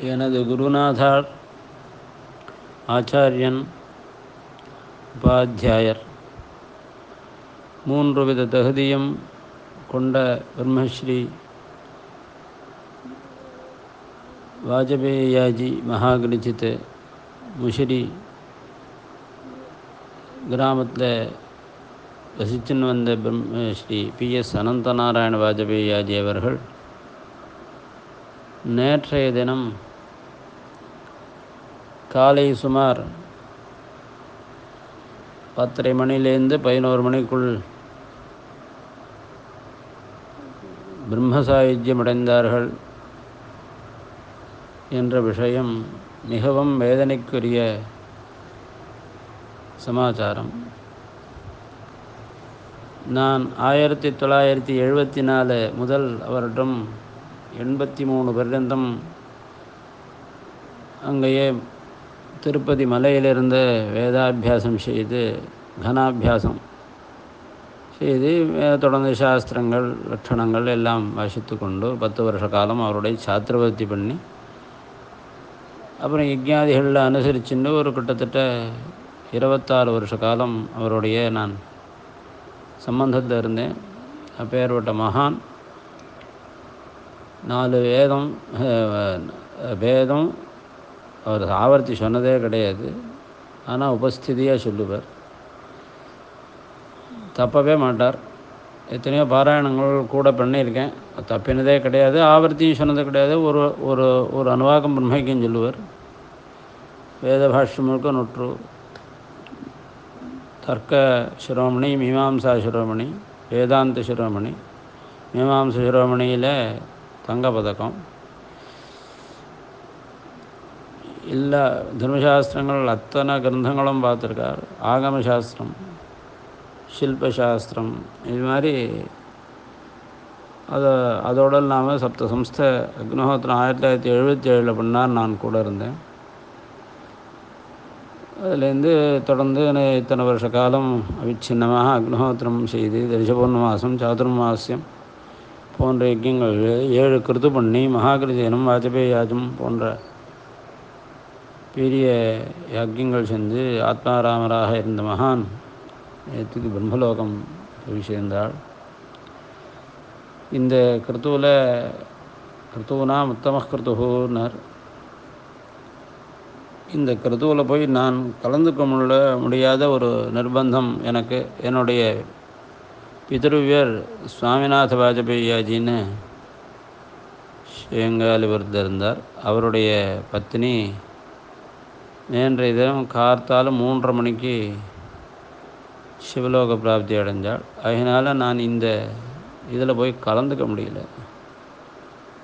எனது குருநாதார் ஆச்சாரியன் உபாத்தியாயர். மூன்று வித தகுதியும் கொண்ட பிரம்மஸ்ரீ வாஜபேயாஜி மகாகணிச்சித் முஷிரி கிராமத்தில் வசிச்சுன்னு வந்த பிரம்ம ஸ்ரீ பி. எஸ். அனந்தநாராயண வாஜபேயாஜி அவர்கள் நேற்றைய தினம் காலை சுமார் பத்தரை மணிலேருந்து பதினோரு மணிக்குள் பிரம்மசாயுஜ்யம் அடைந்தார்கள் என்ற விஷயம் மிகவும் வேதனைக்குரிய சமாச்சாரம். நான் ஆயிரத்தி தொள்ளாயிரத்தி எழுபத்தி நாலு முதல் அவரிடம் எண்பத்தி மூணு பர்யந்தம் அங்கேயே திருப்பதி மலையிலிருந்து வேதாபியாசம் செய்து கனாபியாசம் செய்து தொடர்ந்து சாஸ்திரங்கள் லட்சணங்கள் எல்லாம் வாசித்து கொண்டு பத்து வருஷ காலம் அவருடைய சாத்திரவர்த்தி பண்ணி அப்புறம் யஜ்ஞாதிகளில் அனுசரிச்சுன்னு ஒரு கிட்டத்தட்ட இருபத்தாறு வருஷ காலம் அவருடைய நான் சம்பந்தத்தில் இருந்தேன். அப்பேற்பட்ட மகான் நாலு வேதம் வேதம் அவர் ஆவர்த்தி சொன்னதே கிடையாது. ஆனால் உபஸ்திதியாக சொல்லுவார். தப்பவே மாட்டார். எத்தனையோ பாராயணங்கள் கூட பண்ணியிருக்கேன். தப்பினதே கிடையாது. ஆவர்த்தியும் சொன்னது கிடையாது. ஒரு ஒரு ஒரு அனுவாகம் பிரம்மைக்கும் சொல்லுவார். வேத பாஷ்யம் முழுக்க நுற்று தர்க்க சிரோமணி மீமாம்சா சிரோமணி வேதாந்த சிரோமணி. மீமாம்ச சிரோமணியில் தங்க பதக்கம். எல்லா தர்மசாஸ்திரங்கள் அத்தனை கிரந்தங்களும் பார்த்துருக்கார் ஆகமசாஸ்திரம் சில்பசாஸ்திரம் இது மாதிரி அதை அதோடு இல்லாமல் சப்த சம்ஸ்த அக்னஹோத்திரம் ஆயிரத்தி தொள்ளாயிரத்தி எழுபத்தி ஏழில் பண்ணார் நான் கூட இருந்தேன் அதுலேருந்து தொடர்ந்து இத்தனை வருஷ காலம் அவிச்சின்னமாக அக்னஹோத்திரம் செய்து தரிசபூர்ணமாசம் சாதுர்மாசியம் போன்ற யஜ்யங்கள் ஏழு கிருத்து பண்ணி மகாகிருஜனம் வாஜபேயாஜம் போன்ற பெரிய யஜ்யங்கள் செஞ்சு ஆத்மாராமராக இருந்த மகான் நேற்றுக்கு பிரம்மலோகம் போய் சேர்ந்தாள். இந்த கிருத்துவில் கிருத்துவனாம் உத்தம கிருத்துனார் இந்த கிருத்துவில் போய் நான் கலந்துக்க முடிய முடியாத ஒரு நிர்பந்தம் எனக்கு. என்னுடைய பிதருவியர் சுவாமிநாத வாஜபேயாஜின்னு சேங்காலிவர் இருந்தார். அவருடைய பத்னி நேன்றைய தினம் கார்த்தால் மூன்றரை மணிக்கு சிவலோக பிராப்தி அடைஞ்சாள். அதனால் நான் இந்த இதில் போய் கலந்துக்க முடியல.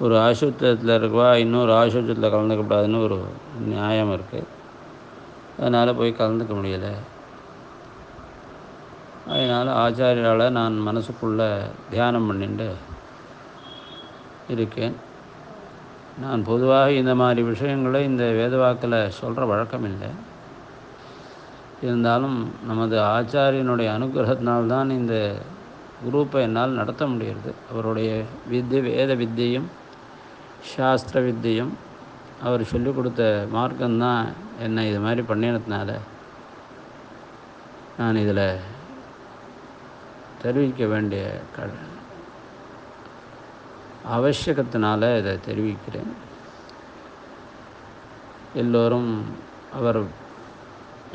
ஒரு ஆசுத்திரத்தில் இருக்கவா இன்னொரு ஆசுத்திரத்தில் கலந்துக்கப்படாதுன்னு ஒரு நியாயம் இருக்குது அதனால் போய் கலந்துக்க முடியலை. அதனால் ஆச்சாரியால் நான் மனசுக்குள்ளே தியானம் பண்ணிட்டு இருக்கேன். நான் பொதுவாக இந்த மாதிரி விஷயங்களை இந்த வேதவாக்கில் சொல்கிற வழக்கம் இல்லை இருந்தாலும் நமது ஆச்சாரியனுடைய அனுகிரகத்தினால்தான் இந்த குரூப்பை என்னால் நடத்த முடிகிறது. அவருடைய வித்தை வேத வித்தியும் சாஸ்திர வித்தியும் அவர் சொல்லிக் கொடுத்த மார்க்கம்தான் என்னை இது மாதிரி பண்ணினதுனால நான் இதில் தெரிவிக்க வேண்டிய க அவசியத்தினால் இதை தெரிவிக்கிறேன். எல்லோரும் அவர்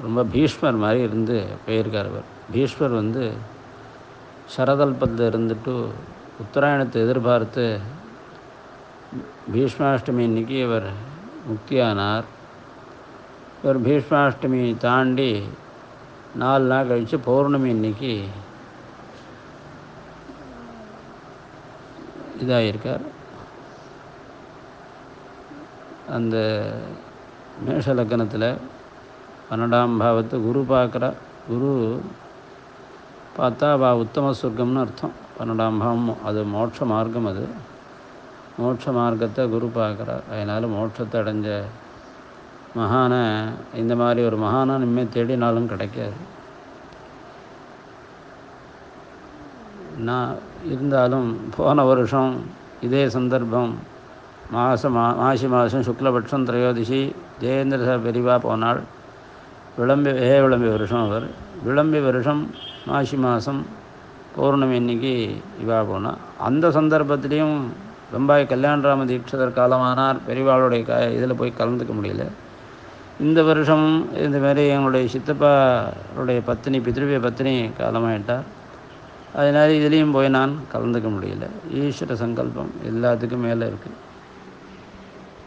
ரொம்ப பீஷ்மர் மாதிரி இருந்து போயிருக்கார் அவர். பீஷ்மர் வந்து சரதல்பத்தில் இருந்துட்டு உத்தராயணத்தை எதிர்பார்த்து பீஷ்மாஷ்டமி இன்னைக்கு இவர் முக்தியானார். இவர் பீஷ்மாஷ்டமி தாண்டி நாலு நாள் கழித்து பௌர்ணமி இன்னைக்கு இதாகிருக்கார் அந்த மேஷ லக்கணத்தில் பன்னெண்டாம் பாவத்தை குரு பார்க்குற குரு பார்த்தா வா உத்தம சொர்க்கம்னு அர்த்தம். பன்னெண்டாம் பாவம் அது மோட்ச மார்க்கம் அது. மோட்ச மார்க்கத்தை குரு பார்க்குறார். அதனால் மோட்சத்தை அடைஞ்ச மகானை இந்த மாதிரி ஒரு மகானை இனிமேல் தேடினாலும் கிடைக்காது. நான் இருந்தாலும் போன வருஷம் இதே சந்தர்ப்பம் மாதம் மா மாசி மாதம் சுக்லபட்சம் திரையோதிசி ஜெயேந்திர சார் பெரிவா போனாள். விளம்பி ஏ விளம்பி வருஷம் அவர். விளம்பி வருஷம் மாசி மாதம் பௌர்ணமி அன்னைக்கு இவா போனால் அந்த சந்தர்ப்பத்திலையும் வெம்பாய் கல்யாணராம தீட்சிதர் காலமானார். பெரியவாளுடைய க இதில் போய் கலந்துக்க முடியல. இந்த வருஷம் இந்த மாதிரி எங்களுடைய சித்தப்பாருடைய பத்தினி பித்ருவிய பத்தினி காலமாயிட்டார். அதனால் இதுலேயும் போய் நான் கலந்துக்க முடியல. ஈஸ்வர சங்கல்பம் எல்லாத்துக்கும் மேலே இருக்குது